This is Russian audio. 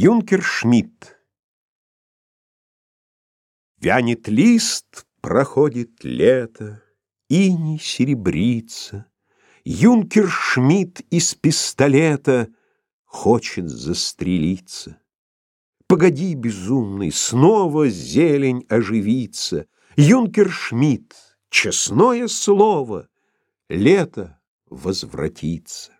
Юнкер Шмидт Вянет лист, проходит лето, Иней серебрится. Юнкер Шмидт из пистолета Хочет застрелиться. Погоди, безумный, снова Зелень оживится. Юнкер Шмидт, честное слово, Лето возвратится.